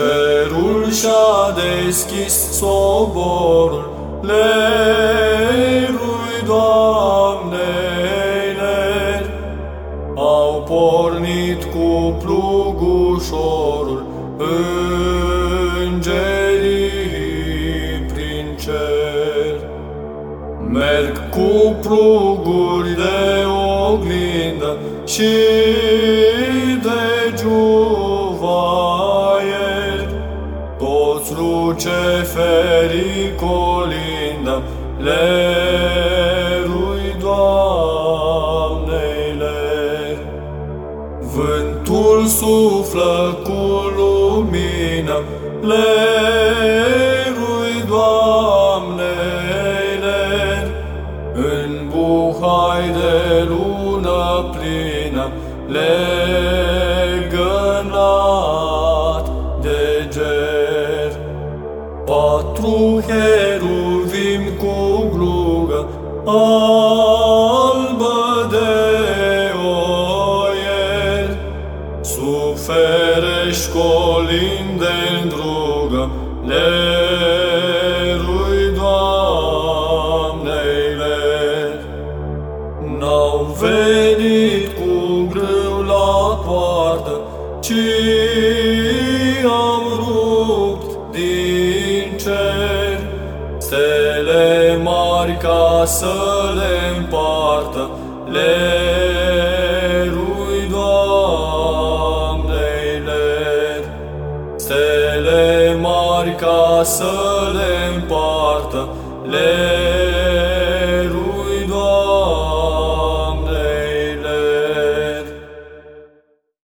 Cerul și-a deschis soborul, Lerui Doamnei ler. Au pornit cu plugușorul, Îngerii prin cer. Merg cu pluguri de oglindă și toți luceferii colindă, lerui Doamnei ler. Vântul suflă cu lumină, lerui Doamnei ler. În buhai de lună plină, legănat Patru heruvim cu glugă albă de oier, suferești colinde în drugă, lerui Doamnei ler. N-au venit cu grâu la poartă, ci am rupt din cer ca să le împartă, le rui Doamnei. Stele mari ca să le împartă, le